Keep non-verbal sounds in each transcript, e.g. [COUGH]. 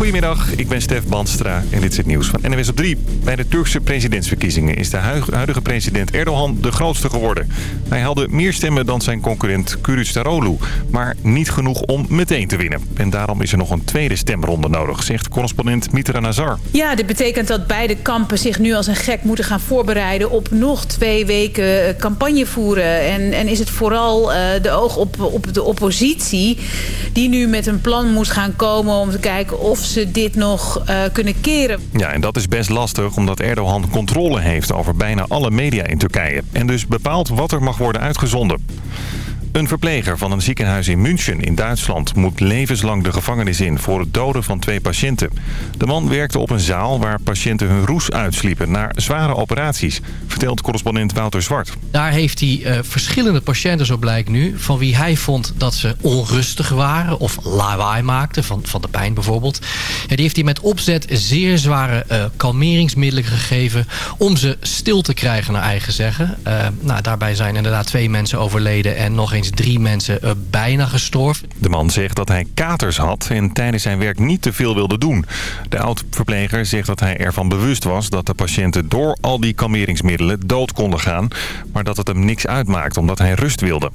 Goedemiddag, ik ben Stef Banstra en dit is het nieuws van NWS op 3. Bij de Turkse presidentsverkiezingen is de huidige president Erdogan de grootste geworden. Hij haalde meer stemmen dan zijn concurrent Kılıçdaroğlu, maar niet genoeg om meteen te winnen. En daarom is er nog een tweede stemronde nodig, zegt correspondent Mitra Nazar. Ja, dit betekent dat beide kampen zich nu als een gek moeten gaan voorbereiden op nog twee weken eh, campagne voeren. En, en is het vooral uh, de oog op, op de oppositie die nu met een plan moet gaan komen om te kijken of ze dit nog uh, kunnen keren. Ja, en dat is best lastig omdat Erdogan controle heeft over bijna alle media in Turkije. En dus bepaalt wat er mag worden uitgezonden. Een verpleger van een ziekenhuis in München in Duitsland moet levenslang de gevangenis in voor het doden van twee patiënten. De man werkte op een zaal waar patiënten hun roes uitsliepen na zware operaties, vertelt correspondent Wouter Zwart. Daar heeft hij uh, verschillende patiënten, zo blijkt nu, van wie hij vond dat ze onrustig waren of lawaai maakten, van, van de pijn bijvoorbeeld. Die heeft hij met opzet zeer zware uh, kalmeringsmiddelen gegeven om ze stil te krijgen naar eigen zeggen. Uh, nou, daarbij zijn inderdaad twee mensen overleden en nog drie mensen uh, bijna gestorven. De man zegt dat hij katers had en tijdens zijn werk niet te veel wilde doen. De oud-verpleger zegt dat hij ervan bewust was dat de patiënten door al die kalmeringsmiddelen dood konden gaan. Maar dat het hem niks uitmaakt omdat hij rust wilde.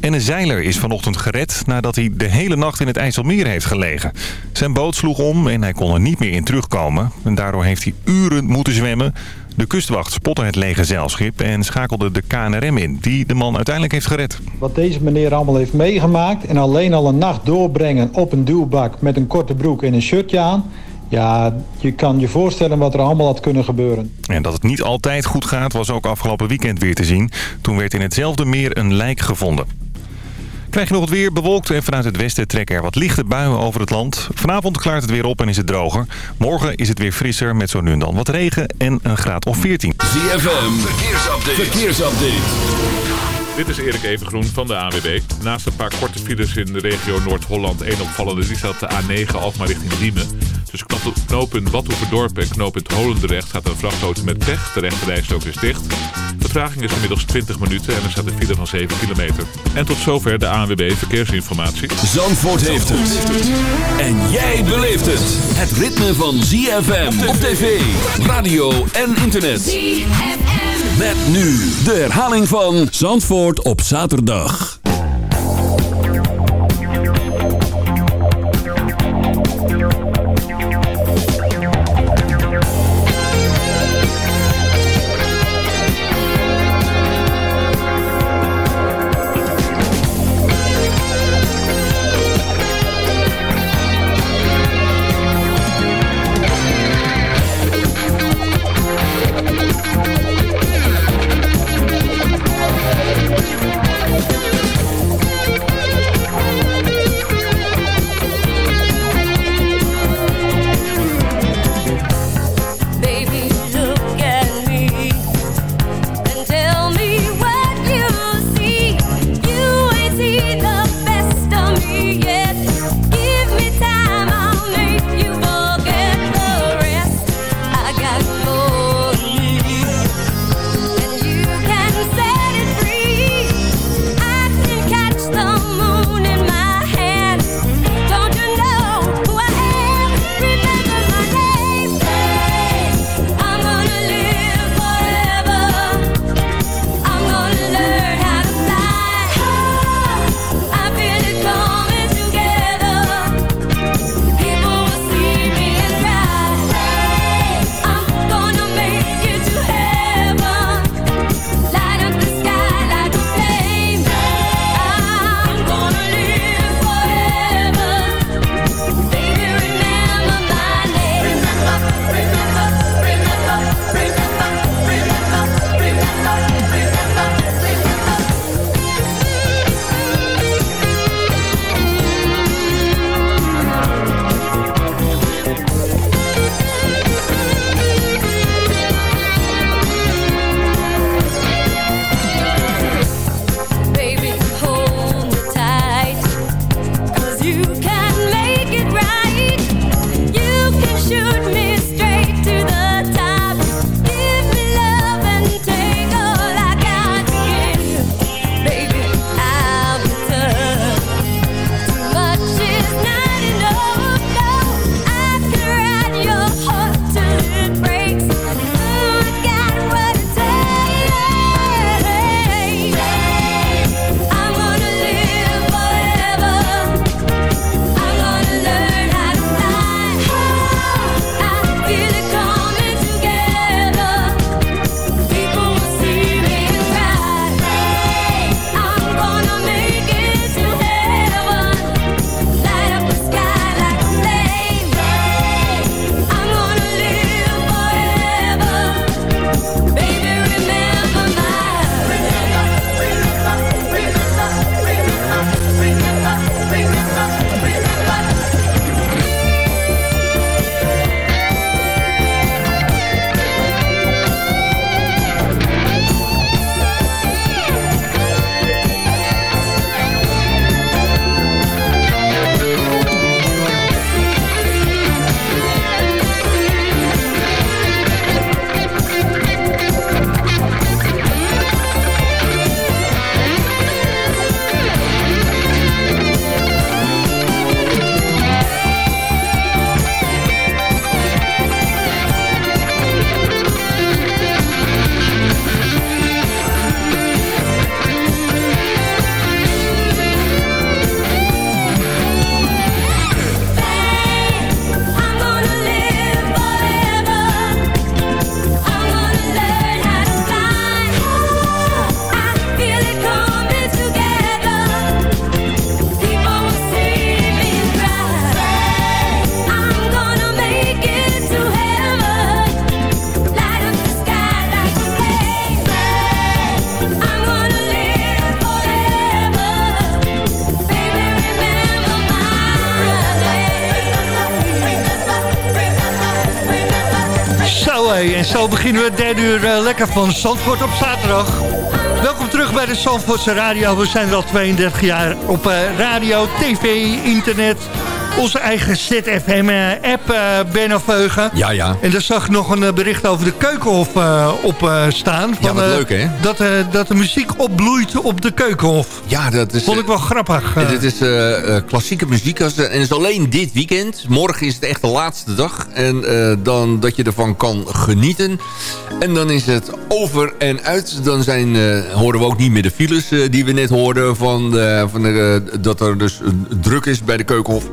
En een zeiler is vanochtend gered nadat hij de hele nacht in het IJsselmeer heeft gelegen. Zijn boot sloeg om en hij kon er niet meer in terugkomen. En daardoor heeft hij uren moeten zwemmen. De kustwacht spotte het lege zeilschip en schakelde de KNRM in, die de man uiteindelijk heeft gered. Wat deze meneer allemaal heeft meegemaakt en alleen al een nacht doorbrengen op een duwbak met een korte broek en een shirtje aan... Ja, je kan je voorstellen wat er allemaal had kunnen gebeuren. En dat het niet altijd goed gaat was ook afgelopen weekend weer te zien. Toen werd in hetzelfde meer een lijk gevonden. Krijg je nog het weer bewolkt en vanuit het westen trekken er wat lichte buien over het land. Vanavond klaart het weer op en is het droger. Morgen is het weer frisser met zo nu en dan wat regen en een graad of 14. ZFM, verkeersupdate. verkeersupdate. Dit is Erik Evengroen van de AWB. Naast een paar korte files in de regio Noord-Holland... één opvallende die staat de A9 Alkmaar richting Diemen. Tussen knooppunt Badhoevedorp en knooppunt Holendrecht staat een vrachtauto met pech. De rechterrijstrook is dicht. De vertraging is inmiddels 20 minuten en er staat een file van 7 kilometer. En tot zover de ANWB Verkeersinformatie. Zandvoort heeft het. En jij beleeft het. Het ritme van ZFM op tv, radio en internet. ZFM. Met nu de herhaling van Zandvoort op zaterdag. Derde uur uh, lekker van Zandvoort op zaterdag. Welkom terug bij de Zandvoortse Radio. We zijn al 32 jaar op uh, radio, tv, internet onze eigen ZFM-app, uh, Benno Veugen. Ja, ja. En daar zag ik nog een bericht over de Keukenhof uh, op uh, staan. Van, ja, wat leuk, hè? Dat, dat de muziek opbloeit op de Keukenhof. Ja, dat is... Vond ik wel grappig. Dit is klassieke muziek. En het is alleen dit weekend. Morgen is het echt de laatste dag. En dan dat je ervan kan genieten. En dan is het over en uit. Dan zijn, horen we ook niet meer de files die we net hoorden. Van, van de, dat er dus druk is bij de Keukenhof.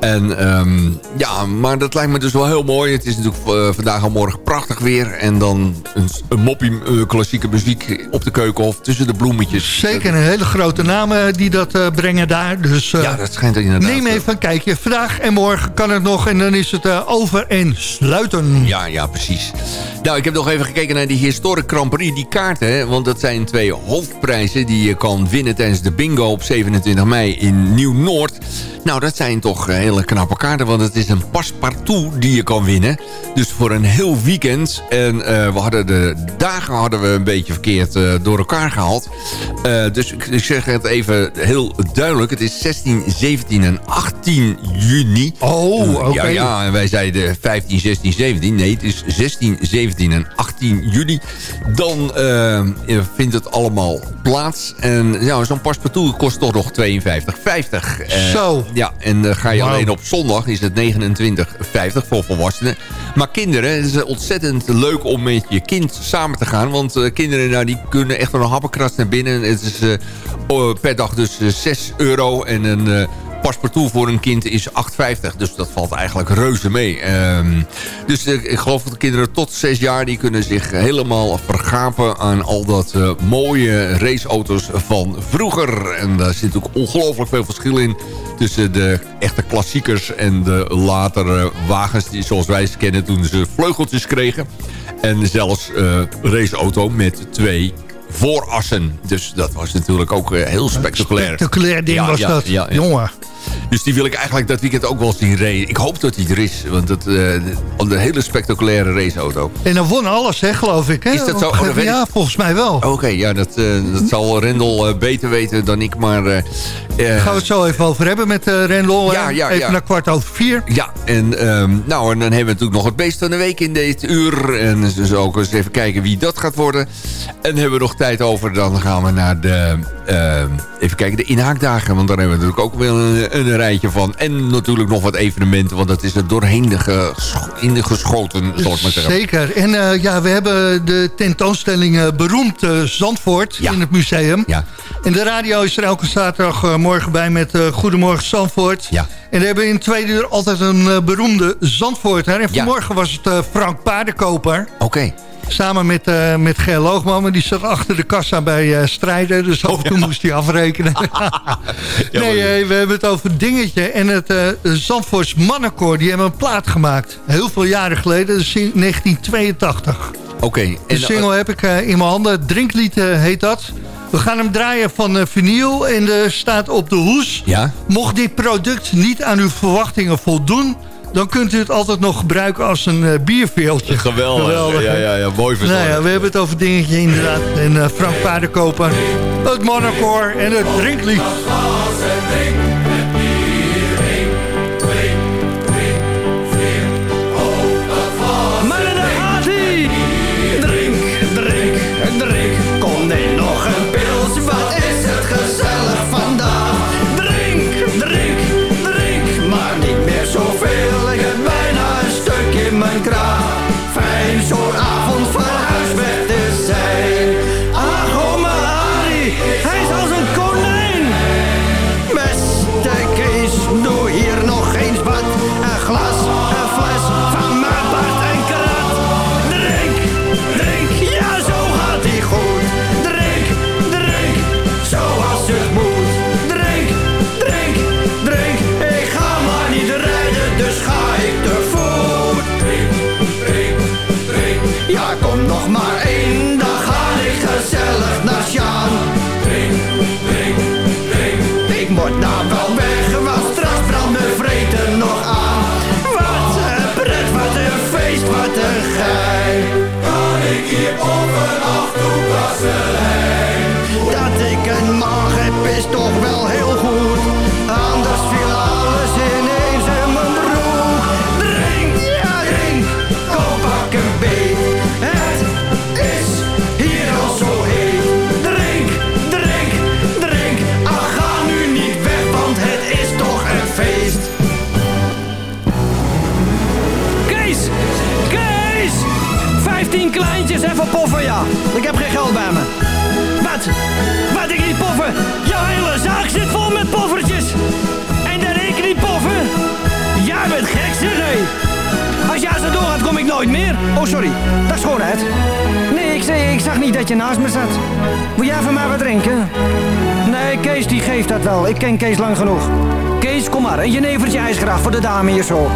En um, ja, maar dat lijkt me dus wel heel mooi. Het is natuurlijk uh, vandaag al morgen prachtig weer. En dan een, een moppie uh, klassieke muziek op de keukenhof tussen de bloemetjes. Zeker, een hele grote namen die dat uh, brengen daar. Dus ja, dat schijnt inderdaad. Neem even een kijkje. Vandaag en morgen kan het nog en dan is het over en sluiten. Ja, ja, precies. Nou, ik heb nog even gekeken naar die historic Grand Prix, die kaarten. Hè, want dat zijn twee hoofdprijzen die je kan winnen tijdens de bingo op 27 mei in Nieuw-Noord. Nou, dat zijn toch hele knappe kaarten, want het is een paspartout die je kan winnen. Dus voor een heel weekend. En uh, we hadden de dagen hadden we een beetje verkeerd uh, door elkaar gehaald. Uh, dus ik, ik, zeg het even heel duidelijk. Het is 16, 17 en 18 juni. Oh, oké. Okay. Ja, ja, en wij zeiden 15, 16, 17. Nee, het is 16, 17 en 18 juli. Dan vindt het allemaal plaats. En ja, zo'n paspartout kost toch nog 52,50. Zo. Ja, en dan ga je wow. alleen op zondag is het 29,50 voor volwassenen. Maar kinderen, het is ontzettend leuk om met je kind samen te gaan. Want uh, kinderen nou, die kunnen echt wel een happenkrast naar binnen. Het is uh, per dag dus 6 euro en een... Paspartout voor een kind is 8,50. Dus dat valt eigenlijk reuze mee. Um, dus uh, ik geloof dat de kinderen tot 6 jaar... die kunnen zich helemaal vergapen aan al dat uh, mooie raceauto's van vroeger. En daar zit ook ongelooflijk veel verschil in... tussen de echte klassiekers en de latere wagens... Die, zoals wij ze kennen toen ze vleugeltjes kregen. En zelfs uh, raceauto met twee voorassen. Dus dat was natuurlijk ook heel spectaculair. Spectaculair ding ja, was ja, dat. ja. Jongen. Dus die wil ik eigenlijk dat weekend ook wel zien rijden. Ik hoop dat hij er is. Want het, uh, een hele spectaculaire raceauto. En dan won alles, hè, geloof ik. Hè? Is dat zo? Oh, dat ja, volgens mij wel. Oké, okay, ja, dat, uh, dat zal Rendel uh, beter weten dan ik. Maar, uh, Gaan we het zo even over hebben met Rendel. Ja, ja, even ja. naar kwart over vier. Ja, en, um, nou, en dan hebben we natuurlijk nog het beest van de week in dit uur. En dus ook eens even kijken wie dat gaat worden. En hebben we nog tijd over, dan gaan we naar de... even kijken, de inhaakdagen. Want daar hebben we natuurlijk ook wel een, een rijtje van. En natuurlijk nog wat evenementen, want dat is er doorheen de ges in de geschoten, zal ik maar zeggen. Zeker. En uh, ja, we hebben de tentoonstelling uh, Beroemd uh, Zandvoort ja. in het museum. Ja. En de radio is er elke zaterdag morgen bij met Goedemorgen Zandvoort. Ja. En we hebben in twee uur altijd een beroemde Zandvoorter. En vanmorgen ja. was het Frank Paardenkoper. Oké. Okay. Samen met, uh, met Ger Loogman, maar die zat achter de kassa bij uh, Strijden. Dus af en toe ja. moest hij afrekenen. [LAUGHS] nee, uh, we hebben het over Dingetje. En het Zandvoorts Mannenkoor, die hebben een plaat gemaakt. Heel veel jaren geleden, dus in 1982. Oké. Okay. De single heb ik in mijn handen. Drinklied heet dat. We gaan hem draaien van vinyl en er staat op de hoes... Ja? Mocht dit product niet aan uw verwachtingen voldoen dan kunt u het altijd nog gebruiken als een uh, bierveeltje. Geweldig. Geweldig. Ja, ja, ja, mooi verzorgd. Nou ja, we hebben het over dingetje inderdaad. En uh, Frank Paardenkoper, het Monaco en het drinklied. Poffen, ja. Ik heb geen geld bij me. Wat? Wat, ik niet poffen? Jouw hele zaak zit vol met poffertjes. En dan ik niet poffen? Jij bent gek, zeg hé. Als jij zo doorgaat, kom ik nooit meer. Oh, sorry. Dat is schoonheid. Nee, ik, zei, ik zag niet dat je naast me zat. Wil jij van mij wat drinken? Nee, Kees die geeft dat wel. Ik ken Kees lang genoeg. Kees, kom maar. Een jenevertje ijsgraag voor de dame hier zo.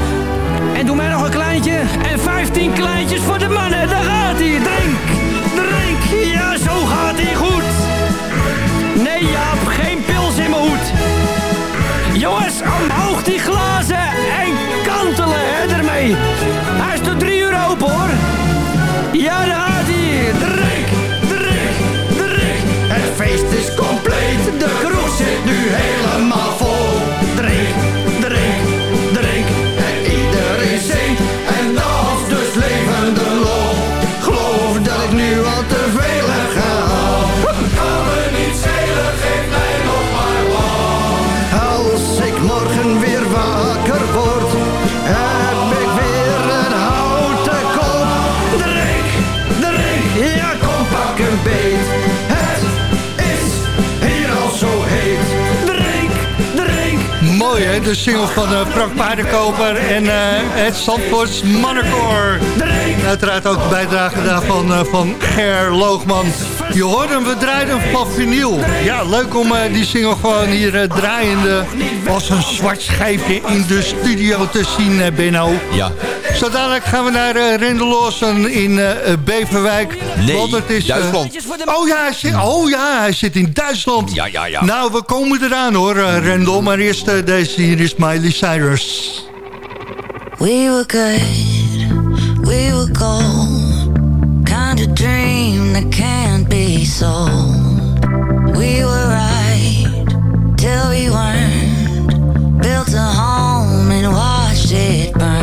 En doe mij nog een En 15 kleintjes voor de mannen. Daar gaat hij. Drink. De single van uh, Frank Paardenkoper en uh, het Zandvoorts Mannenkoor. En uiteraard ook de bijdrage daarvan uh, van Ger Loogman. Je hoort hem, we draaien van vinyl. Ja, leuk om die single gewoon hier draaiende als een zwart schijfje in de studio te zien, Benno. Ja. Zo dadelijk gaan we naar uh, Rendelossen in Beverwijk. Nee, want het is, Duitsland. oh, ja, hij zit, oh ja, hij zit in Duitsland. Ja, ja, ja. Nou, we komen eraan hoor, Rendel. Maar eerst deze hier is Miley Cyrus. We were good, we were gold. Kind of dream that can't be sold. We were right till we weren't. Built a home and watched it burn.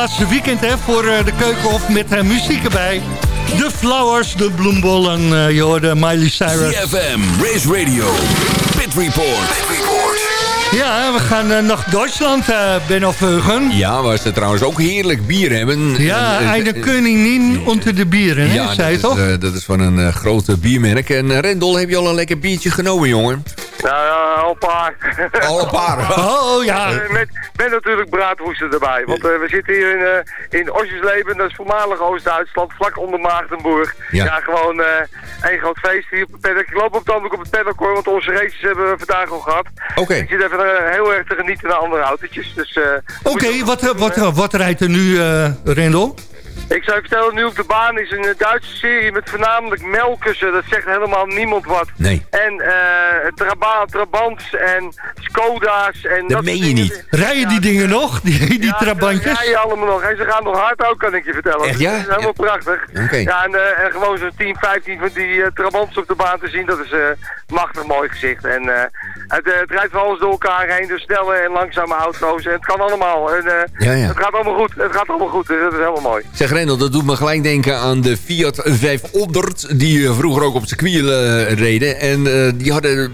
Laatste weekend hè, voor uh, de Keukenhof met uh, muziek erbij. De Flowers, de bloembollen, uh, je hoorde Miley Cyrus. CFM, Race Radio, Pit Report. Pit Report. Ja, we gaan uh, naar Duitsland, uh, Benno Veugen. Ja, waar ze trouwens ook heerlijk bier hebben. Ja, uh, eine Königin onder de bieren, hè? Ja, zei dat, toch? Is, dat is van een grote biermerk. En Rendel, heb je al een lekker biertje genomen, jongen? Nou ja, al een paar. Al een paar? [LAUGHS] oh ja. Met, met natuurlijk braadwoesten erbij. Want uh, we zitten hier in, uh, in Osjesleben, dat is voormalig Oost-Duitsland, vlak onder Maagdenburg. Ja, ja gewoon uh, één groot feest hier op het paddock. Ik loop op het ogenblik op het paddock hoor, want onze races hebben we vandaag al gehad. Oké. Okay. Ik zit even heel erg te genieten naar andere autootjes. Dus, Oké, okay, wat, wat, wat, wat rijdt er nu, Rendel? Ik zou je vertellen, nu op de baan is een Duitse serie met voornamelijk melkussen. Dat zegt helemaal niemand wat. Nee. En uh, Traba Trabants en Skoda's. En dat, dat meen je niet. Rijden die dingen nog, die, die ja, Trabantjes? Ja, rijden allemaal nog. En ze gaan nog hard ook, kan ik je vertellen. Echt, ja? Dat is helemaal ja. prachtig. Okay. Ja, en, uh, en gewoon zo'n 10, 15 van die uh, Trabants op de baan te zien, dat is uh, machtig mooi gezicht. En het, het, rijdt van alles door elkaar heen, dus snelle en langzame auto's. En het kan allemaal. En, ja. Het gaat allemaal goed. Het gaat allemaal goed, dus dat is helemaal mooi. Zeg Rendel, dat doet me gelijk denken aan de Fiat 500 die vroeger ook op circuit uh, reden. En uh, die, hadden,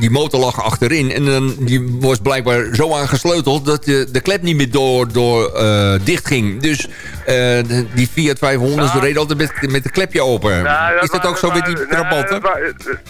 die motor lag achterin en die was blijkbaar zo aangesleuteld dat de, de klep niet meer door, door dicht ging. Dus die Fiat 500 ja. reed altijd met, met de klepje open. Dat Is dat ook zo met die trabanten?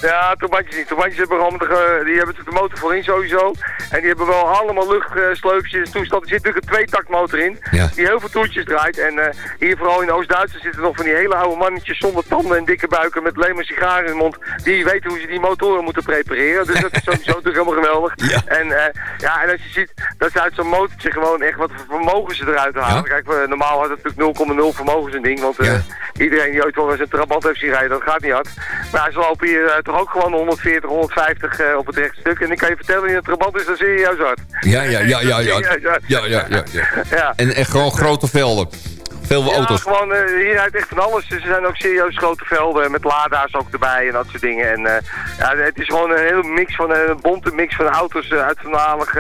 Ja, trabantjes niet. Trabantjes hebben gewoon de, die hebben de motor voorin sowieso. En die hebben wel allemaal luchtsleupjes toestand. Er zit natuurlijk een tweetaktmotor in. Ja. Die heel veel toertjes draait. En hier vooral in Oost-Duitsland zitten nog van die hele oude mannetjes zonder tanden en dikke buiken met alleen maar sigaren in de mond. Die weten hoe ze die motoren moeten prepareren. Dus dat is sowieso [LAUGHS] natuurlijk helemaal geweldig. Ja. En, uh, ja, en als je ziet dat ze uit zo'n motortje gewoon echt wat vermogen ze eruit halen. Ja. Kijk, we, normaal had het natuurlijk 0,0 vermogen zijn ding. Want uh, ja. iedereen die ooit wel eens een trabant heeft zien rijden, dat gaat niet hard. Maar ze lopen hier uh, toch ook gewoon 140, 150 op het rechte stuk. En ik kan je vertellen, in een trabant is dat serieus hard. Ja, ja, ja, ja. Ja, [LAUGHS] ja, ja, ja, ja. ja. En echt gewoon grote velden. Veel ja, auto's. gewoon uh, hieruit echt van alles. Dus er zijn ook serieus grote velden met lada's ook erbij en dat soort dingen. En uh, ja, het is gewoon een hele mix van een bonte mix van auto's uit voormalig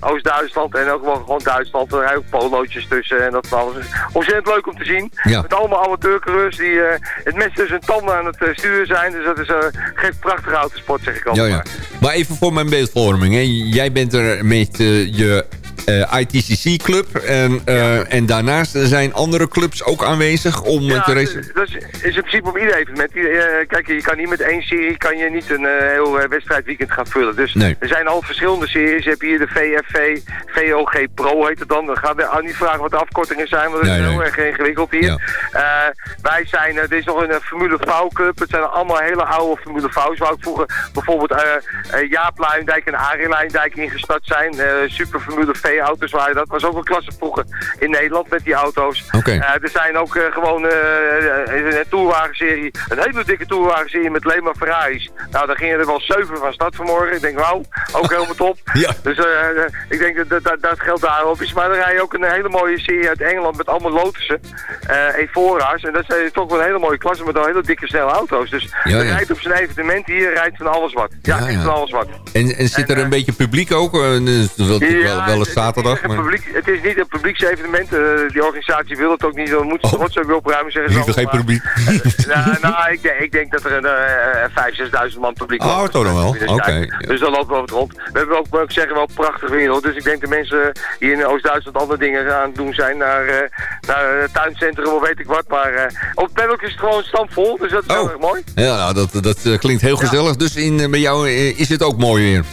Oost-Duitsland en ook wel gewoon Duitsland. Er rijden ook polootjes tussen en dat van alles. Ontzettend leuk om te zien. Ja. Met allemaal amateurcoureurs die het mes tussen hun tanden aan het sturen zijn. Dus dat is geeft prachtige autosport zeg ik al. Ja, ja. Maar even voor mijn beeldvorming. Hè. Jij bent er met je uh, ITCC-club. En, uh, ja. en daarnaast zijn andere clubs ook aanwezig om ja, te racen? dat is, is in principe op ieder evenement. Uh, kijk, je kan niet met één serie kan je niet een heel wedstrijdweekend gaan vullen. Dus nee. er zijn al verschillende series. Je hebt hier de VFV, VOG Pro heet het dan. Dan gaan we niet vragen wat de afkortingen zijn, want dat nee, is nee. heel erg ingewikkeld hier. Ja. wij zijn, er is nog een Formule V-club. Het zijn allemaal hele oude Formule V's. Waar ook vroeger bijvoorbeeld Jaap Luindijk en Arie Luindijk ingestart zijn. super Formule V auto's waren dat. was ook een klasse vroeger in Nederland met die auto's. Okay. Uh, er zijn ook uh, gewoon uh, een tourwagenserie, een hele dikke tourwagenserie met alleen maar Ferraris. Nou, daar gingen er wel zeven van stad vanmorgen. Ik denk, wauw, ook [LAUGHS] helemaal top. ja. Dus ik denk dat, dat, dat, dat geld daarop is. Maar dan rij je ook een hele mooie serie uit Engeland met allemaal Lotussen, Efora's. En dat is toch wel een hele mooie klasse met al hele dikke snelle auto's. Dus ja, ja. rijdt op zijn evenement hier, rijdt van alles wat. Ja, ja, van alles wat. En, en zit er een beetje publiek ook? Dus wel, wel, wel een zaterdag. Het is, publiek, het is niet een publieksevenement. Uh, die organisatie wil het ook niet. Dan moeten ze oh. rotzooi weer opruimen. Zeggen Liever geen publiek. [LAUGHS] nou, nou ik, denk, ik denk dat er een uh, 5.000, 6.000 man publiek oh, toch nog wel? Oké. Okay. Dus dan lopen we het rond. We hebben ook, zeggen, wel prachtig weer. Dus ik denk dat mensen die in Oost-Duitsland andere dingen aan het doen zijn. Naar, naar het tuincentrum of weet ik wat. Maar op het paddock is het gewoon stampvol. Dus dat is oh. heel erg mooi. Ja, nou, dat, dat klinkt heel gezellig. Ja. Dus in, bij jou is het ook mooi weer.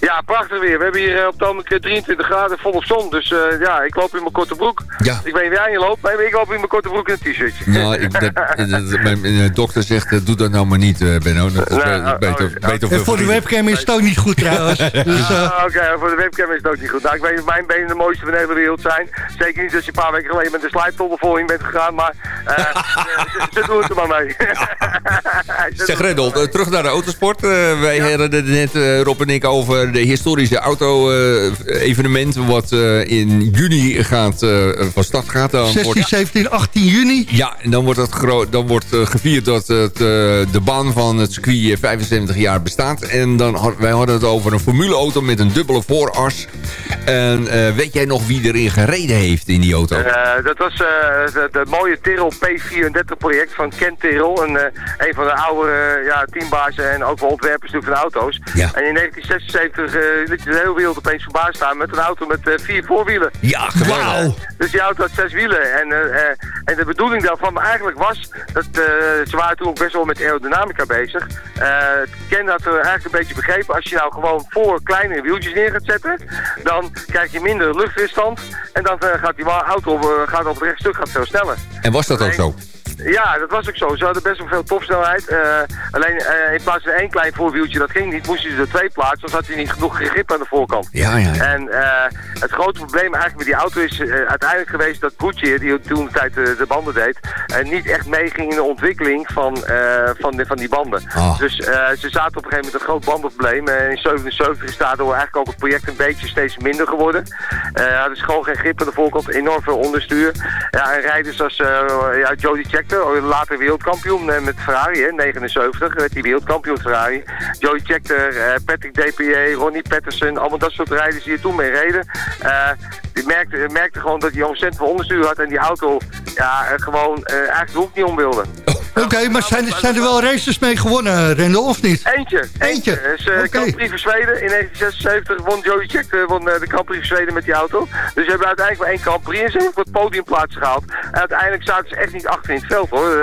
Ja, prachtig weer. We hebben hier uh, op het ogenblik 23 graden volop zon. Dus uh, ja, ik loop in mijn korte broek. Ja. Ik weet niet waar je loopt, maar ik loop in mijn korte broek en een t-shirtje. Nou, ik, dat, [LAUGHS] dat, mijn dokter zegt, doe dat nou maar niet, Benno. Dat is nou, beter, oh, beter en voor de webcam is het ook niet goed trouwens. [LAUGHS] dus, Oké, okay, voor de webcam is het ook niet goed. Nou, ik weet dat mijn benen de mooiste van de hele wereld zijn. Zeker niet als je een paar weken geleden met de slijptollen vol in bent gegaan, maar ze, [LAUGHS] ze doen het er maar mee. zeg Rendel, terug naar de autosport. wij hadden het net, Rob en ik, over de historische auto-evenement... wat in juni gaat, van start gaat. Dan 16, wordt, 17, 18 juni. ja, en dan wordt, het gro- dan wordt gevierd dat het, de baan van het circuit 75 jaar bestaat. En dan had, wij hadden het over een formuleauto met een dubbele vooras. En weet jij nog wie erin gereden heeft in die auto? Eh, dat was uh, het mooie Tyrrell P34 project van Ken Tyrrell. Een, uh, een van de oude ja, teambazen en ook wel ontwerpers van auto's. Ja. En in 1976 liet je de hele wereld opeens verbaasd staan met een auto met vier voorwielen. Ja, geweldig. Dus die auto had zes wielen. En, en de bedoeling daarvan eigenlijk was, dat, ze waren toen ook best wel met aerodynamica bezig. Ken had er eigenlijk een beetje begrepen, als je nou gewoon voor kleine wieltjes neer gaat zetten, dan krijg je minder luchtweerstand. En dan gaat die auto gaat op het rechtstuk gaat veel sneller. En was dat ook zo? Ja, dat was ook zo. Ze hadden best wel veel topsnelheid. Uh, alleen uh, in plaats van één klein voorwieltje, dat ging niet, moesten ze er twee plaatsen. Anders had hij niet genoeg grip aan de voorkant. Ja, ja. En uh, het grote probleem eigenlijk met die auto is uiteindelijk geweest dat Goodyear, die toen de tijd de banden deed, niet echt meeging in de ontwikkeling van, van, de, van die banden. Oh. Dus ze zaten op een gegeven moment een groot bandenprobleem. in 77 is daardoor eigenlijk ook het project een beetje steeds minder geworden. hadden ze gewoon geen grip aan de voorkant, enorm veel onderstuur. Ja, en rijders als ja, Jody Check later wereldkampioen met Ferrari, hè, 79, werd wereldkampioen Ferrari. Joey Checker, uh, Patrick DPA, Ronnie Patterson, allemaal dat soort rijders die er toen mee reden. Uh, die merkte, merkte gewoon dat hij ontzettend veel onderstuur had en die auto ja, gewoon eigenlijk de hoek niet om wilde. Oké, okay, maar zijn, zijn er wel races mee gewonnen, Rendel, of niet? Eentje. Eentje? Dus uh, okay. Grand Prix van Zweden in 1976 won Joey Check uh, won, uh, de Grand Prix van Zweden met die auto. Dus ze hebben uiteindelijk maar één Grand Prix en ze hebben wat podiumplaatsen gehaald. En uiteindelijk zaten ze echt niet achter in het veld hoor.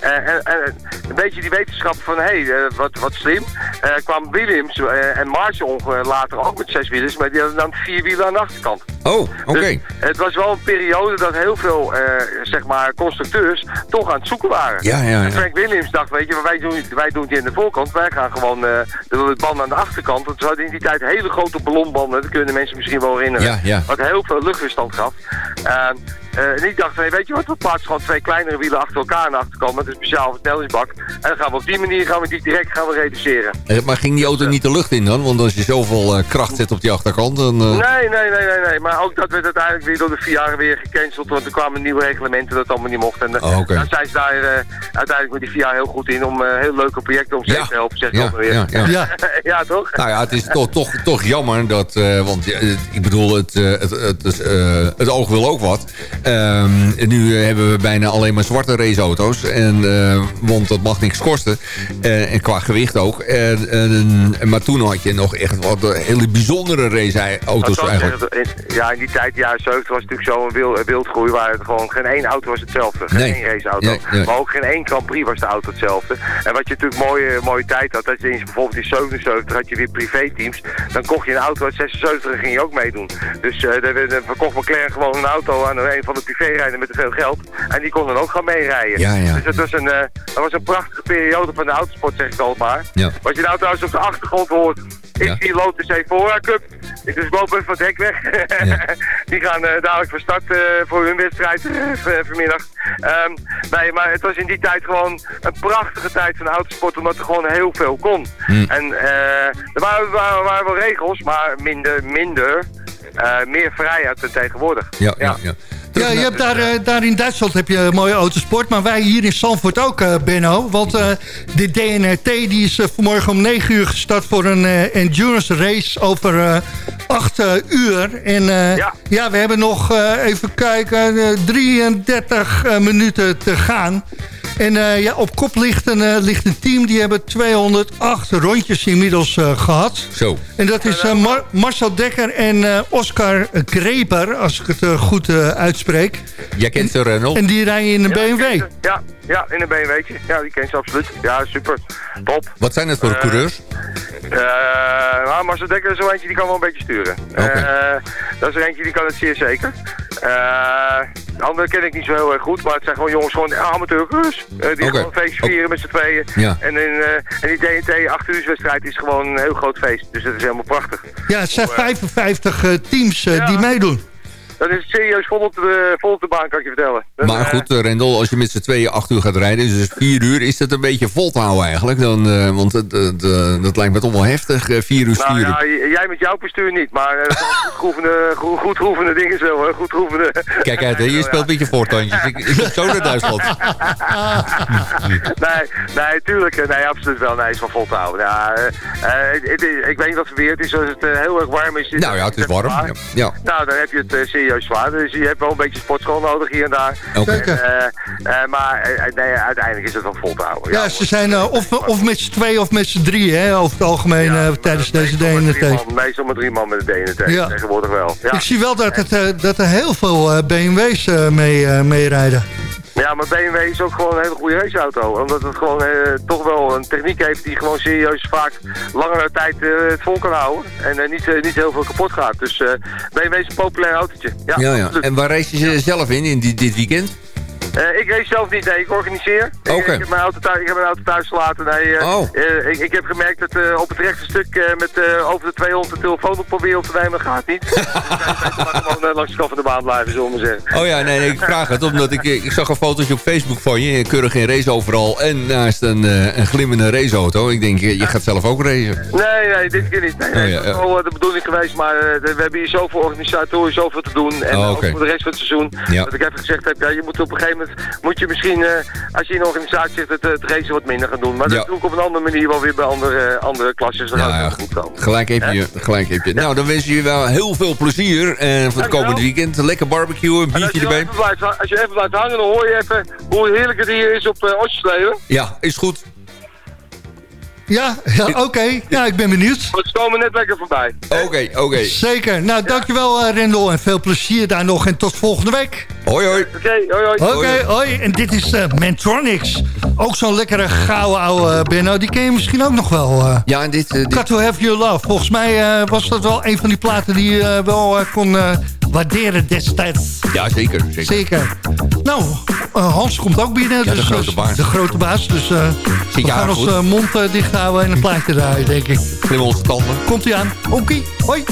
en, een beetje die wetenschap van, hé, hey, wat, wat slim. kwam Williams en Marshall later ook met zes wielers, maar die hadden dan vier wielen aan de achterkant. Oh, oké. Okay. Dus het was wel een periode dat heel veel, zeg maar, constructeurs toch aan het zoeken waren. Ja, ja, Frank Williams dacht, weet je, wij doen, wij doen het in de voorkant. Wij gaan gewoon uh, de band aan de achterkant. Want ze hadden in die tijd hele grote ballonbanden. Dat kunnen mensen misschien wel herinneren. Ja, ja. Wat heel veel luchtweerstand gaf. Uh, uh, en ik dacht, hey, weet je wat, we plaatsen gewoon twee kleinere wielen achter elkaar aan de achterkant met een speciaal versnellingsbak. En dan gaan we op die manier gaan we die direct gaan we reduceren. Maar ging die auto niet de lucht in dan? Want als je zoveel uh, kracht zet op die achterkant, dan... Uh... Nee, nee, nee, nee, nee. Maar ook dat werd uiteindelijk weer door de VIA weer gecanceld. Want er kwamen nieuwe reglementen dat het allemaal niet mocht. En oh, okay. dan zijn ze daar uiteindelijk met die VIA heel goed in om heel leuke projecten om ja. te helpen, zeg ja, weer. Ja, ja. ja. [LAUGHS] ja, toch? Nou ja, het is toch, toch, toch jammer dat... want ik bedoel, het, het, het, het, het oog wil ook wat. Um, nu hebben we bijna alleen maar zwarte raceauto's. En, uh, want dat mag niks kosten. Uh, en qua gewicht ook. En, en, maar toen had je nog echt wat hele bijzondere raceauto's eigenlijk. Ja, in die tijd, de jaren 70, was het natuurlijk zo'n wild, wildgroei... waar het gewoon geen één auto was hetzelfde. Geen nee. één raceauto. Nee, nee. Maar ook geen één Grand Prix was de auto hetzelfde. En wat je natuurlijk mooie, mooie tijd had... dat je in, bijvoorbeeld in 77 had je weer privéteams. Dan kocht je een auto uit 76 en ging je ook meedoen. Dus uh, dan verkocht McLaren gewoon een auto aan een van de privérijden met te veel geld. En die kon dan ook gaan meerijden. Ja, ja. Dus dat was, een, uh, dat was een prachtige periode van de autosport, zeg ik al maar. Ja. Wat je nou trouwens op de achtergrond hoort, is Ja. die Lotus Evora Cup. Ik dus loop even van het hek weg. Ja. [LAUGHS] die gaan uh, dadelijk van start uh, voor hun wedstrijd vanmiddag. Um, nee, maar het was in die tijd gewoon een prachtige tijd van de autosport, omdat er gewoon heel veel kon. Hmm. En er waren, waren, waren wel regels, maar minder, minder. meer vrijheid dan tegenwoordig. Ja, ja, ja. Ja, je hebt daar, uh, daar in Duitsland heb je mooie autosport. Maar wij hier in Zandvoort ook, uh, Benno. Want uh, de DNRT die is vanmorgen om 9 uur gestart voor een endurance race over 8 uur. En ja. ja. we hebben nog, even kijken, 33 minuten te gaan. En uh, ja, op kop ligt een, uh, ligt een team. Die hebben 208 rondjes inmiddels uh, gehad. Zo. En dat is Mar Marcel Dekker en Oscar Greper, als ik het goed uitspreek. Jij kent ze, Renault? En die rijden in een ja, BMW. Ja, ja, in een BMW'tje. Ja, die ken ze absoluut. Ja, super. Top. Wat zijn het voor coureurs? Uh, nou, Marcel Dekker is zo eentje die kan wel een beetje sturen. Okay. dat is er eentje die kan het zeer zeker. de andere ken ik niet zo heel erg goed, maar het zijn gewoon jongens, gewoon amateurcoureurs. die okay. gewoon een feestje vieren met z'n tweeën. Ja. En, in, en die DNT 8 uur wedstrijd is gewoon een heel groot feest. Dus dat is helemaal prachtig. Ja, het zijn 55 teams ja. die meedoen. Dan is het serieus vol op de, vol op de baan, kan ik je vertellen. Maar eh, goed, eh, Rendel, als je met z'n tweeën acht uur gaat rijden... dus vier uur, is dat een beetje vol te houden eigenlijk. Dan, eh, want het, het, dat lijkt me toch wel heftig, vier uur Nou sturen. ja, j- jij met jouw bestuur niet, maar eh, goed dingen zo, hoor. Goed. Kijk uit, hè, je speelt met je voortandjes. Ik, ik zo naar Duitsland. [LAUGHS] nee, nee, tuurlijk. Nee, absoluut wel. Nee, is wel vol te houden. Ja, het- het ik weet niet wat voor weer het is. Als het heel erg warm is... Nou ja, het is warm. Ja. Nou, dan heb je het eh, serieus zwaar. Dus je hebt wel een beetje sportschool nodig hier en daar. Oké. Eh, maar eh, nee, uiteindelijk is het wel vol te houden. Ja, ze zijn of, of met z'n twee of met z'n drie, hè, over het algemeen eh, tijdens deze DNT. Meestal met drie man met de DNT. Ja. Tegenwoordig wel. Ja. Ik zie wel dat, het, dat er heel veel BMW's mee, eh, meerijden. Ja, maar BMW is ook gewoon een hele goede raceauto. Omdat het gewoon eh, toch wel een techniek heeft die gewoon serieus vaak langere tijd eh, het vol kan houden. En eh, niet, eh, niet heel veel kapot gaat. Dus BMW is een populair autootje. Ja, Ja, ja. En waar race je zelf in, in dit weekend? Eh, ik race zelf niet, nee, ik organiseer. Ik- heb mijn auto thuis, ik heb mijn auto thuis gelaten. Nee, eh, Oh. eh, ik, ik heb gemerkt dat op het rechte stuk met over de 200 de telefoon op proberen op te nemen, gaat niet. [LAUGHS] dus gewoon langs de kant van de baan blijven, zullen we maar zeggen. Oh ja, nee, nee, ik vraag het omdat ik, ik zag een fotootje op Facebook van je. Keurig geen race overal en naast een, een glimmende raceauto. Ik denk, je je gaat zelf ook racen. Nee, nee, dit keer niet. Nee, nee, Oh, ja, dat is wel de bedoeling geweest, maar we hebben hier zoveel organisatoren, zoveel te doen. En Oh, ook voor de rest van het seizoen. Ja. Dat ik even gezegd heb, ja, je moet op een gegeven moment, moet je misschien, eh, als je in een organisatie zit, het, het racen wat minder gaan doen. Maar Ja. dat doe ik op een andere manier wel weer bij andere, andere klasses. Dan Ja, goed komen. Gelijk heb je, gelijk heb je. Nou, dan wens je je wel heel veel plezier eh, voor het komende weekend. Lekker barbecue, een biertje je, erbij. blijft, als je even blijft hangen, dan hoor je even hoe heerlijk het hier is op uh. Ja, is goed. Ja, ja oké. Ja, ik ben benieuwd. Ze komen net lekker voorbij. Oké, oké. Zeker. Nou, dankjewel eh, Rendel en veel plezier daar nog en tot volgende week. Hoi, hoi. Oké, hoi, hoi. Oké, hoi. En dit is eh Mantronics. Ook zo'n lekkere gouden oude eh, Benno. Die ken je misschien ook nog wel. eh. Ja, en dit... eh, dit- Got to have your love. Volgens mij eh, was dat wel een van die platen die je eh, wel eh, kon waarderen destijds. ja, zeker. zeker. Zeker. Nou, eh, Hans komt ook binnen. Ja, de dus, grote dus- baas. De grote baas. Dus eh, we je gaan ons eh, mond eh, dicht houden en een plaatje draaien, denk ik. Glim onze tanden. Komt hij aan. Oké, hoi.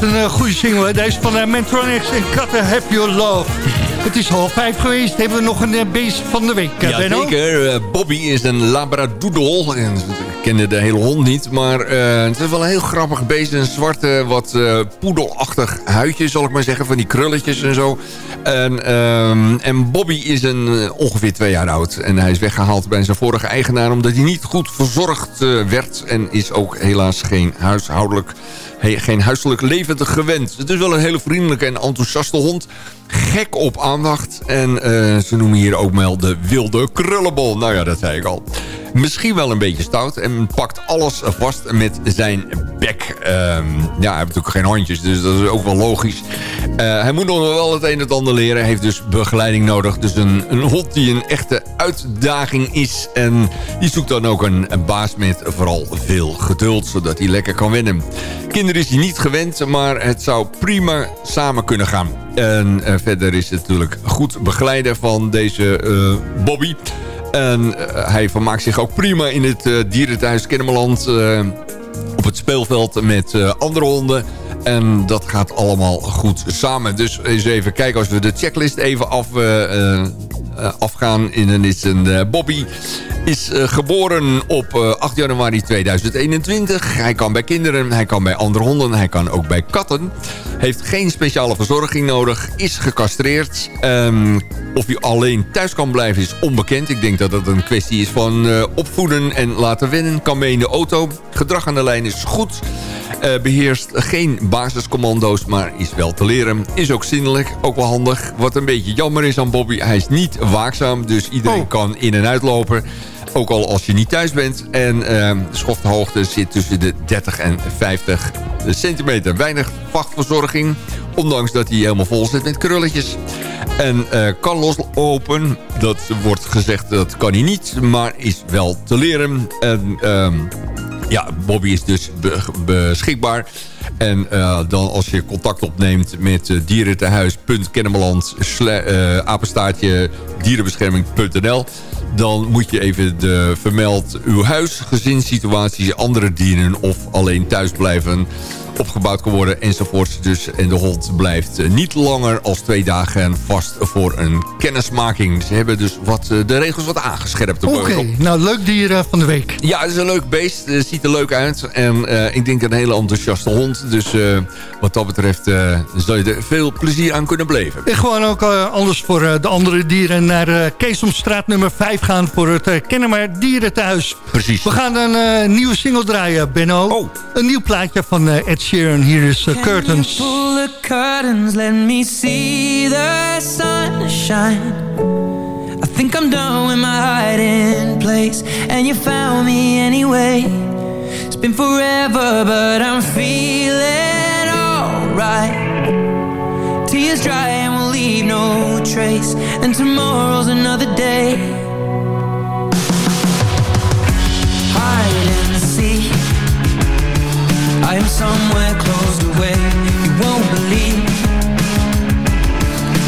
Een uh, goede single. Deze van uh, Mantronics en Katten Have Your Love. Het is half vijf geweest. Hebben we nog een uh, beest van de week, Ja, zeker. Bobby is een labradoodle. En ik kende de hele hond niet. Maar het is wel een heel grappig beest. Een zwarte, wat poedelachtig huidje, zal ik maar zeggen. Van die krulletjes en zo. En, ehm, en Bobby is een, ongeveer twee jaar oud. En hij is weggehaald bij zijn vorige eigenaar... omdat hij niet goed verzorgd werd. En is ook helaas geen huishoudelijk geen huiselijk leven te gewend. Het is wel een hele vriendelijke en enthousiaste hond. Gek op aandacht. En uh, ze noemen hier ook wel de wilde krullenbol. Nou ja, dat zei ik al. Misschien wel een beetje stout. En pakt alles vast met zijn bek. Um, ja, hij heeft natuurlijk geen handjes. Dus dat is ook wel logisch. Uh, hij moet nog wel het een en ander leren. Heeft dus begeleiding nodig. Dus een, een hond die een echte uitdaging is. En die zoekt dan ook een, baas met vooral veel geduld. Zodat hij lekker kan winnen. Kinderen is hij niet gewend. Maar het zou prima samen kunnen gaan. En uh, verder is het natuurlijk goed begeleiden van deze uh, Bobby. En uh, hij vermaakt zich ook prima in het uh, dierenthuis Kennemerland. Uh, op het speelveld met andere honden. En dat gaat allemaal goed samen. Dus eens even kijken als we de checklist even af, afgaan. En dan is een Bobby is geboren op 8 januari 2021. Hij kan bij kinderen, hij kan bij andere honden, hij kan ook bij katten. Heeft geen speciale verzorging nodig, is gecastreerd. Um, of hij alleen thuis kan blijven is onbekend. Ik denk dat dat een kwestie is van opvoeden en laten wennen. Kan mee in de auto. Gedrag aan de lijn is goed. Uh, beheerst geen basiscommando's, maar is wel te leren. Is ook zinnelijk, ook wel handig. Wat een beetje jammer is aan Bobby, hij is niet waakzaam. Dus iedereen oh. kan in- en uitlopen. Ook al als je niet thuis bent. En uh, de schofthoogte zit tussen de 30 en 50 centimeter. Weinig vachtverzorging. Ondanks dat hij helemaal vol zit met krulletjes. En uh, kan loslopen. Dat wordt gezegd, dat kan hij niet. Maar is wel te leren. En um, ja, Bobby is dus be beschikbaar. En uh, dan als je contact opneemt met uh, dierentehuis.kennemerland... Uh, apenstaartje dierenbescherming.nl dan moet je even de vermeld uw huis, gezinssituatie, andere dieren of alleen thuis blijven opgebouwd kan worden enzovoorts. Dus, en de hond blijft niet langer als twee dagen vast voor een kennismaking. Ze hebben dus wat, de regels wat aangescherpt. Oké, okay, nou leuk dier van de week. Ja, het is een leuk beest. Het ziet er leuk uit. En uh, ik denk een hele enthousiaste hond. Dus uh, wat dat betreft uh, zal je er veel plezier aan kunnen beleven. En gewoon ook anders voor de andere dieren naar Keesomstraat nummer 5 gaan voor het Kennemer Dierenthuis. Precies. We gaan een nieuwe single draaien, Benno. Oh. Een nieuw plaatje van Ed Sheeran. Hier is uh, Curtains. Can you pull the curtains, let me see the sunshine. I think I'm done with my hiding place. And you found me anyway. It's been forever, but I'm feeling alright. Tears dry and we'll leave no trace. And tomorrow's another day. I am somewhere closed away. You won't believe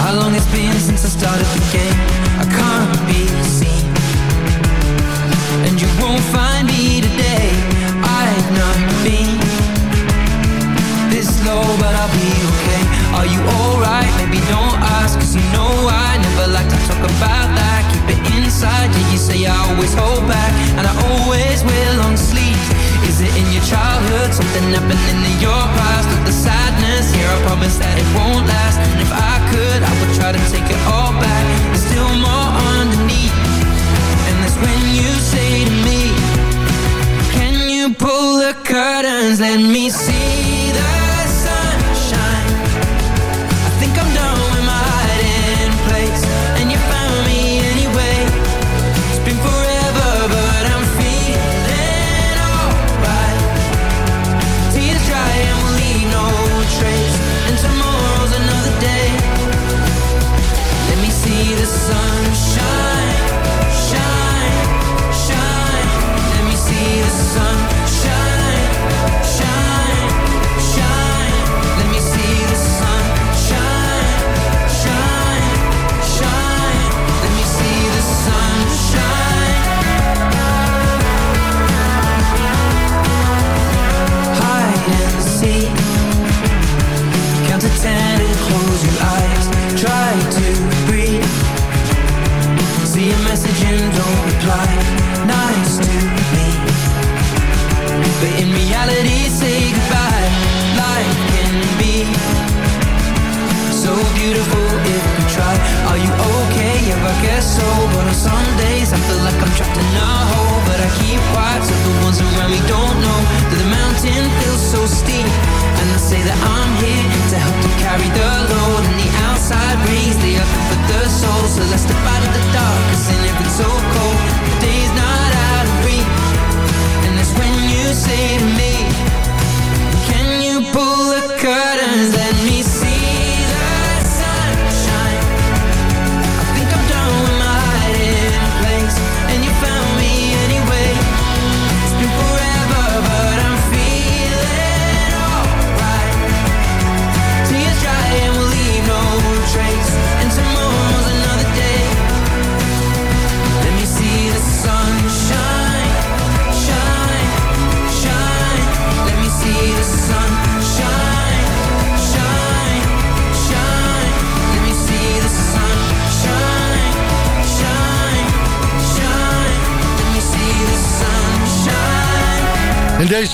how long it's been since I started the game. I can't be seen, and you won't find me today. I've not been this low, but I'll be okay. Are you alright? Maybe don't ask, cause you know I never like to talk about that. Keep it inside, yeah, you say I always hold back, and I always will on sleep. Is it in your childhood? Something happening in your past With the sadness here I promise that it won't last And if I could, I would try to take it all back There's still more underneath And that's when you say to me Can you pull the curtains? Let me see the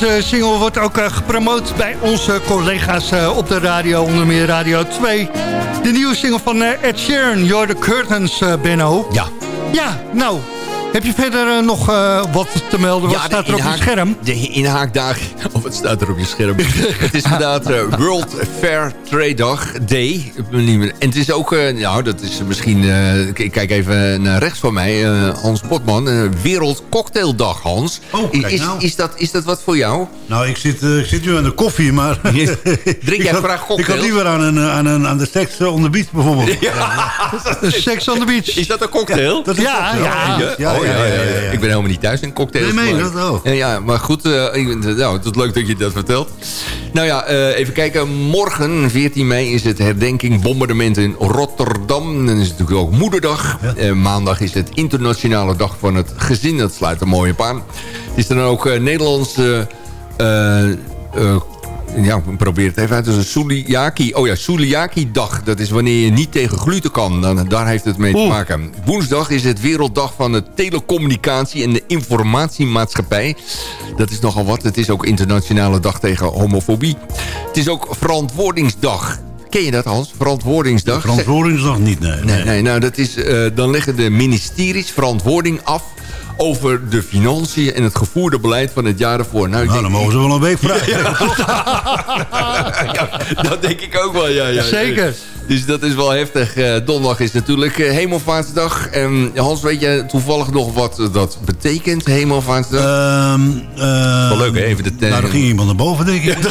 Deze single wordt ook eh, gepromoot bij onze collega's eh, op de radio, onder meer Radio 2. De nieuwe single van eh, Ed Sheeran, You're the Curtains, Benno. Ja. Ja, nou, heb je verder eh, nog eh, wat te melden? Wat staat er op je scherm? De inhaakdagen, [LAUGHS] of wat staat er op je scherm? [LAUGHS] het is inderdaad eh, World Fair Trade Dag Day. En het is ook, eh, nou dat is misschien, eh, ik kijk even naar rechts van mij, eh, Hans Botman. eh, Wereld Cocktaildag, Hans. Oh, kijk is, nou. is, dat, is dat wat voor jou? Nou, ik zit, eh, ik zit nu aan de koffie, maar... [LAUGHS] Drink ik jij graag Ik cocktails? had liever aan, een, aan, een, aan de seks on the beach bijvoorbeeld. Sex on the beach. Is dat een cocktail? dat is Ja, cocktail. ja. Ja, oh, ja, ja, ja. Ik ben helemaal niet thuis in cocktails. Nee, maar- dat ook. Ja, ja, maar goed, ik- nou, het is leuk dat je dat vertelt. Nou ja, eh, even kijken. Morgen, 14 mei, is het herdenking bombardement in Rotterdam. Dan is het natuurlijk ook moederdag. Maandag is het internationale dag van het gezin. Dat sluit er mooi op aan. Het is dan ook eh, Ja, probeer het even uit. Het is een Suliaki. Oh ja, Suliaki-dag. Dat is wanneer je niet tegen gluten kan. Dan, daar heeft het mee te maken. Woensdag is het Werelddag van de Telecommunicatie en de Informatiemaatschappij. Dat is nogal wat. Het is ook Internationale Dag tegen Homofobie. Het is ook Verantwoordingsdag. Ken je dat, Hans? Verantwoordingsdag. Verantwoordingsdag niet, nee. Nee, nee nou, dat is, eh, dan leggen de ministeries verantwoording af over de financiën en het gevoerde beleid van het jaar ervoor. Nou, ik Nou, denk- dan mogen ze wel een week vrij. ja, [LAUGHS] dat denk ik ook wel, ja. ja. Zeker. Dus dat is wel heftig. Eh, donderdag is natuurlijk eh, Hemelvaartsdag. En Hans, weet je toevallig nog wat eh, dat betekent, Hemelvaartsdag? Ehm, eh, wel leuk, hè? Even de nou, er ging iemand naar boven, denk ik. De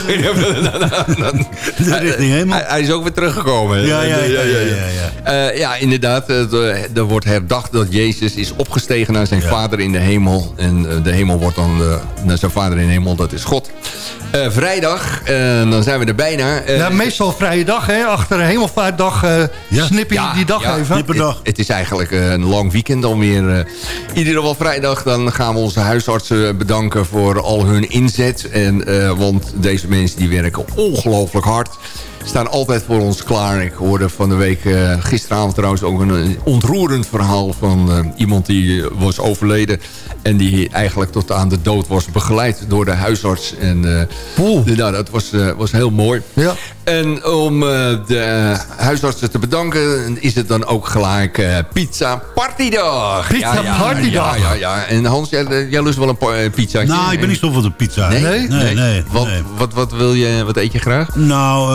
richting hemel. Hij, hij is ook weer teruggekomen. Ja, ja, ja, ja, ja, ja. Eh, ja, inderdaad. eh, de- Er wordt herdacht dat Jezus is opgestegen naar zijn vader in de hemel. En eh, de hemel wordt dan eh, naar zijn vader in de hemel. Dat is God. Eh, vrijdag, dan zijn we er bijna. Eh, Ja, meestal vrije dag, hè? Achter een hemelvaartdag eh snip je die dag even. Het, het is eigenlijk een lang weekend alweer. eh iedere geval vrijdag dan gaan we onze huisartsen bedanken voor al hun inzet. En, eh, want deze mensen die werken ongelooflijk hard. Staan altijd voor ons klaar. Ik hoorde van de week, eh, gisteravond trouwens ook een, ontroerend verhaal van eh, iemand die eh, was overleden. En die eigenlijk tot aan de dood was begeleid door de huisarts. En eh, nou, dat was, was heel mooi. Ja. En om de huisartsen te bedanken is het dan ook gelijk pizza partydag. Pizza partydag. Ja, ja, ja. En Hans, jij, jij lust wel een pizzaatje? Nou, ik ben niet zo van de pizza. Nee? Nee, nee. nee, Wat. Wat, wat, wil je, wat eet je graag? Nou,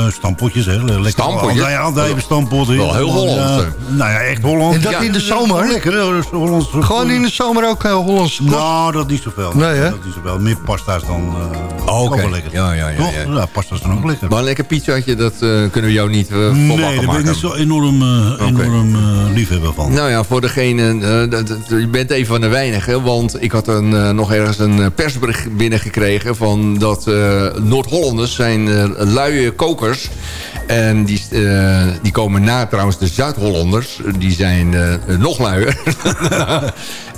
eh, eh, stampotjes, hè. Lekker. Stampotjes? Even stampotten. Wel heel Hollands, Ja, hè. nou ja, echt Hollands. En dat Ja, in de zomer? Lekker, is Hollands. Gewoon in de zomer ook uh, Hollands. Nou, dat niet zoveel. Nee, hè? Dat niet zoveel. Meer pasta's dan... eh Oké. ook wel lekker. Ja, ja, ja, Toch? ja. Ja, pasta's zijn ook lekker. Maar een lekker pizzaatje, dat eh, kunnen we jou niet uh, Nee, daar ben ik maken. niet zo enorm, eh, enorm eh, liefhebber van. Nou ja, voor degene, eh, dat- dat- je bent een van de weinigen. Want ik had een, eh, nog ergens een eh, persbericht binnengekregen... van dat eh, Noord-Hollanders zijn eh, luie kokers. Blokkers. En die, eh, die komen na trouwens de Zuid-Hollanders. Die zijn eh, nog luier. [LAUGHS]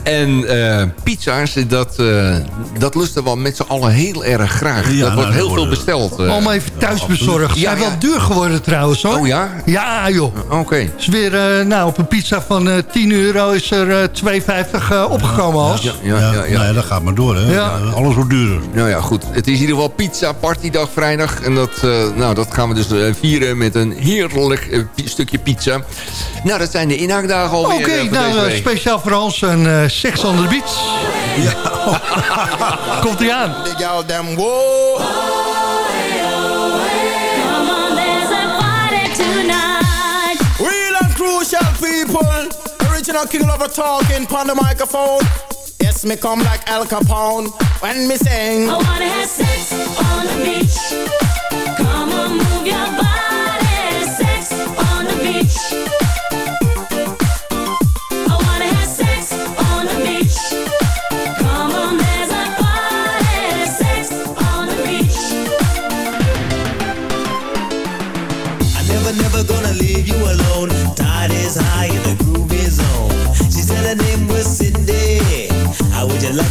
en eh, pizza's, dat, eh, dat lusten we met z'n allen heel erg graag. Ja, dat nou, wordt dat heel veel besteld. eh. Allemaal even thuis bezorgd. Ja, Zijn ja. wel duur geworden trouwens hoor. Oh ja? Ja joh. Oké. Is weer, eh, nou, op een pizza van eh 10 euro is er eh 2,50 eh, opgekomen als. Ja, ja, ja, ja. Nee, dat gaat maar door, hè. Ja. Alles wordt duurder. Nou ja, goed. Het is in ieder geval pizza partydag vrijdag. En dat, eh, nou, dat gaan we dus eh, vieren met een heerlijk eh, stukje pizza. Nou, dat zijn de inhaakdagen Oké, alweer eh, nou eh, week. speciaal voor ons een eh Sex on the Beach. [LAUGHS] Komt ie aan. Tonight. Real and crucial people. Original king lover talking on the microphone. Yes, me come like Al Capone when me sing. I wanna have sex on the beach.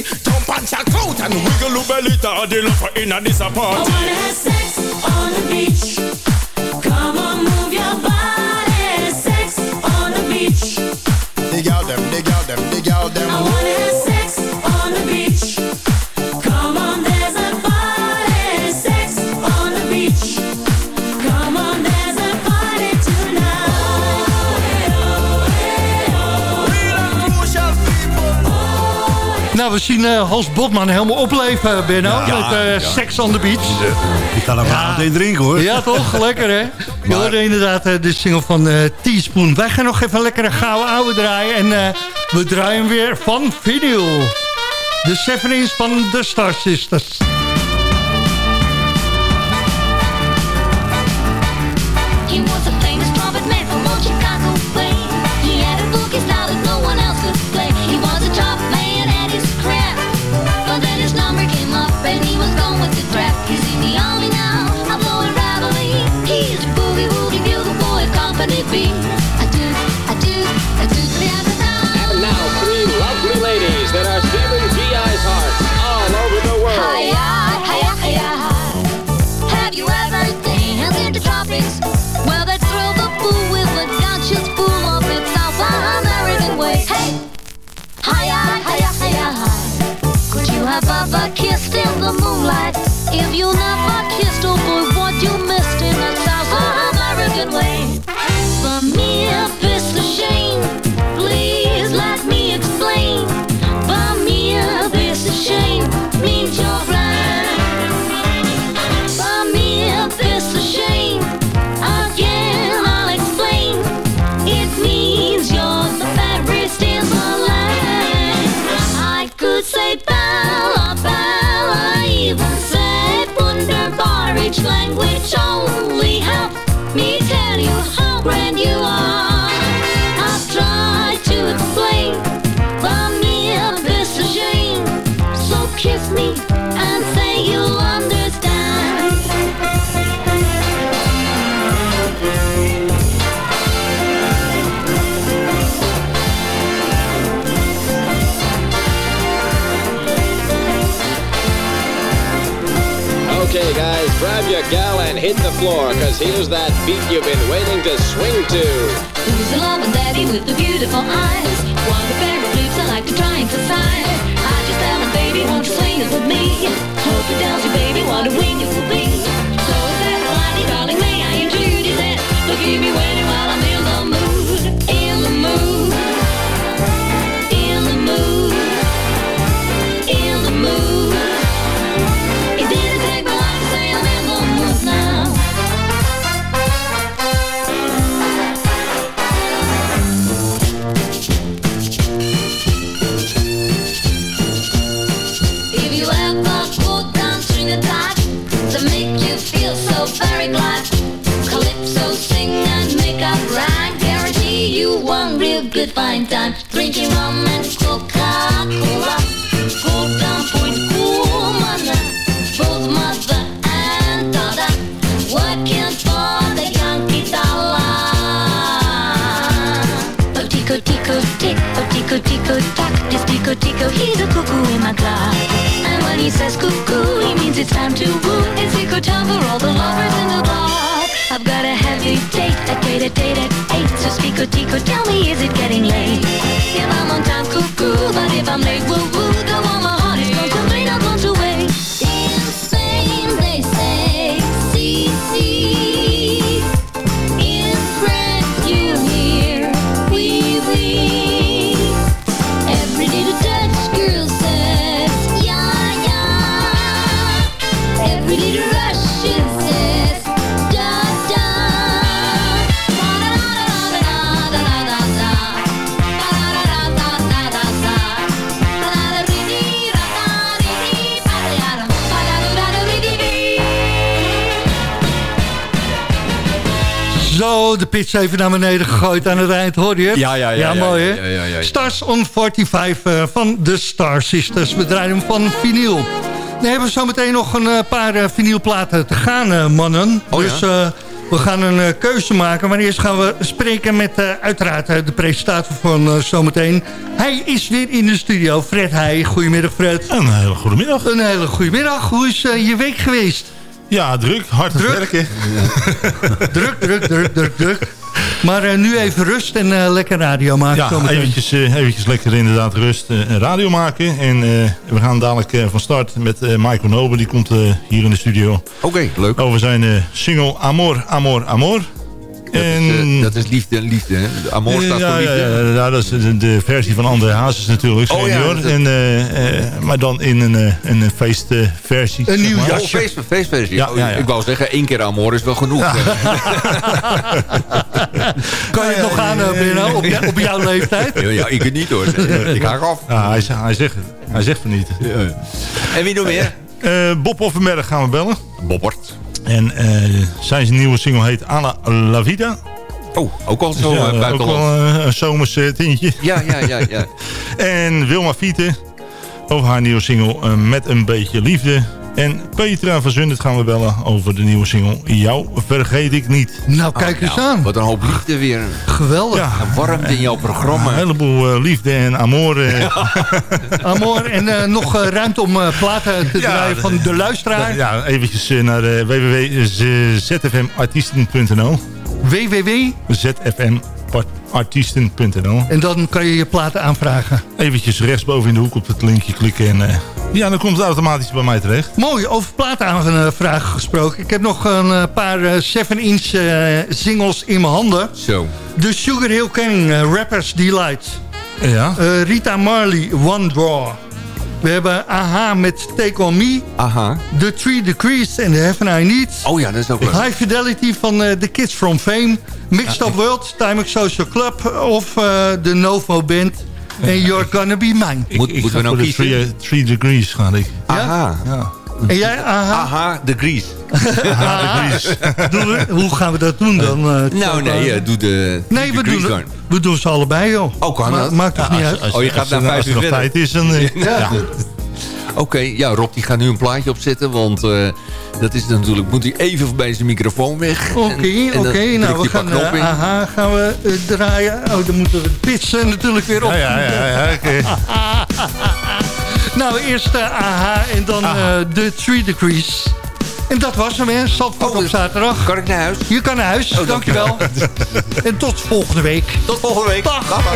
Don't Jump and shout and wiggle your belly. Daddy love her in a disappointment. I wanna have sex on the beach. we zien eh, Hans Botman helemaal opleven, Benno. Ja, met eh, Sex on the Beach. Die eh, hem allemaal meteen drinken, hoor. Ja, toch? [LAUGHS] Lekker, hè? We horen inderdaad de single van Teaspoon. Wij gaan nog even een lekkere gouden oude draaien. En we draaien weer van Video. De 7 van de Star Sisters. gal and hit the floor, cause here's that beat you've been waiting to swing to. Who's the loving daddy with the beautiful eyes? What a of loops I like to try and exercise. Time drinking rum and Coca-Cola. Go down Point Woman, both mother and daughter, working for the Yankee dollar. Oh tico tico tick, oh tico tico tack, this tico tico, he's a cuckoo in my clock. And when he says cuckoo, he means it's time to woo. It's tico time for all the lovers in the bar. I've got a heavy date, a date, a date. So tico tell me, is it getting late? If I'm on time, cuckoo, but if I'm late, woo woo, Zo, de pitch even naar beneden gegooid aan het eind, hoor je het? Ja, ja, ja, ja, mooi hè? ja, ja, ja, ja. Stars on 45 eh, van de Star Sisters. We draaien hem van vinyl. We hebben zo meteen nog een eh, paar eh, vinylplaten te gaan, mannen. Oh, ja? dus eh, we gaan een keuze maken. Maar eerst gaan we spreken met eh, uiteraard de presentator van eh, zometeen. Hij is weer in de studio. Fred Heij. Goedemiddag, Fred. Een hele goede middag. Een hele goede middag. Hoe is je week geweest? Ja, druk. Hard het werken. [LAUGHS] druk, druk, druk, druk, druk. Maar eh, nu even rust en eh, lekker radio maken. Ja, eventjes, eh, eventjes lekker inderdaad rust en radio maken. En eh, we gaan dadelijk van start met eh, Michael Noble. Die komt eh, hier in de studio. Oké, leuk. Over zijn eh, single Amor, Amor, Amor. Dat, en, is, eh, dat is liefde en liefde, hè? Amor staat ja, voor ja, liefde. ja, ja, dat is de, de versie van André Hazes natuurlijk, Oh, ja, senior. dat- en, eh, eh, maar dan in een, eh, een feestversie. Een nieuw Oh, jasje. feest, feestversie. Ja, Oh, ja, ja. Ik wou zeggen, één keer Amor is wel genoeg. [LAUGHS] Kan je het nog aan, Benno, op, jou- op jouw leeftijd? Ja, ja, ik het niet hoor. Ik haak af. Ja, hij, zegt- hij, zegt, hij zegt van niet. En wie nog meer? Eh, Bob Offenberg gaan we bellen. Bobbert. En eh, zijn nieuwe single heet Alla La Vida. Oh, ook al zo Ja, eh, ook wel eh, een zomers tintje. Ja, ja, ja, ja. [LAUGHS] En Wilma Fiete over haar nieuwe single Met een beetje liefde. En Petra van Zundert gaan we bellen over de nieuwe single Jou vergeet ik niet. Nou, kijk eens aan. Wat een hoop liefde weer. Geweldig. Ja, warmte in jouw programma. een heleboel eh, liefde en amor. eh. Amor, en eh, nog eh, ruimte om eh, platen te Ja, draaien van de luisteraar. Ja, eventjes eh, naar uh, www.zfmartiesten.nl www. zfmartiesten.nl En dan kan je je platen aanvragen. Eventjes rechtsboven in de hoek op het linkje klikken en eh, ja, dan komt het automatisch bij mij terecht. Mooi, over platen aanvragen gesproken. Ik heb nog een eh, paar 7-inch singles in mijn handen. Zo. De Sugar Hill Gang, eh, Rappers Delight. Ja. Eh, Rita Marley, One Draw. We hebben AHA met Take On Me. Aha. The Three Degrees and the Heaven I Need. Oh ja, dat is ook leuk. High Fidelity van eh, The Kids From Fame. Mixed Up World, Time Social Club of eh, de Novo Band. En You're Gonna Be Mine. Ik, Moet- ik ga we nou voor de three, three degrees gaan ik. Aha. Ja. En jij, AHA? Aha, de Gries. Doen we- hoe gaan we dat doen dan? eh, Nou nee, eh, doe de... nee, de we doen, dan. we doen ze allebei, joh. Oh, kan Ma- dat? Maakt toch Ja, niet als- uit? als- Oh, je gaat naar vijf uur verder. tijd is, dan... eh, [LAUGHS] ja. Oké, ja, Rob die gaat nu een plaatje opzetten, want eh, dat is natuurlijk, moet hij even voorbij zijn microfoon weg. Oké, oké. Nou, we gaan eh, in. AHA gaan we eh, draaien. Oh, dan moeten we de pitsen natuurlijk weer op. Ja, ja, ja, ja, oké. [LAUGHS] Nou, eerst eh, AHA en dan eh, de Three Degrees. En dat was hem, hè. Zandvoort Oh, op dus- zaterdag. Kan ik naar huis? Je kan naar huis, Oh, dankjewel. en tot volgende week. Tot volgende week. Dag. Dag, dag.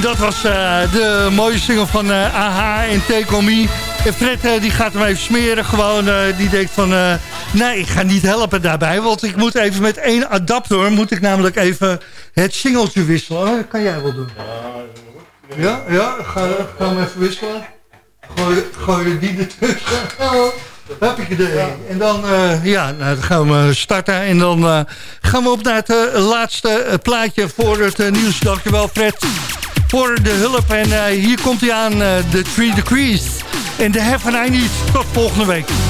Dat was eh, de mooie single van eh AHA en Me. En Fred eh, die gaat hem even smeren gewoon. die denkt van, nee, ik ga niet helpen daarbij. Want ik moet even met één adapter, moet ik namelijk even het singeltje wisselen. Oh, kan jij wel doen. Ja, ja, ga, ga hem even wisselen. Gooi, gooi die ertussen. [LAUGHS] Heb ik idee. En dan, ja, nou, dan gaan we starten. En dan gaan we op naar het laatste plaatje voor het nieuws. Dankjewel Fred voor de hulp. En eh, hier komt hij aan, eh, de Three Degrees. En de Heaven I Need. Tot volgende week.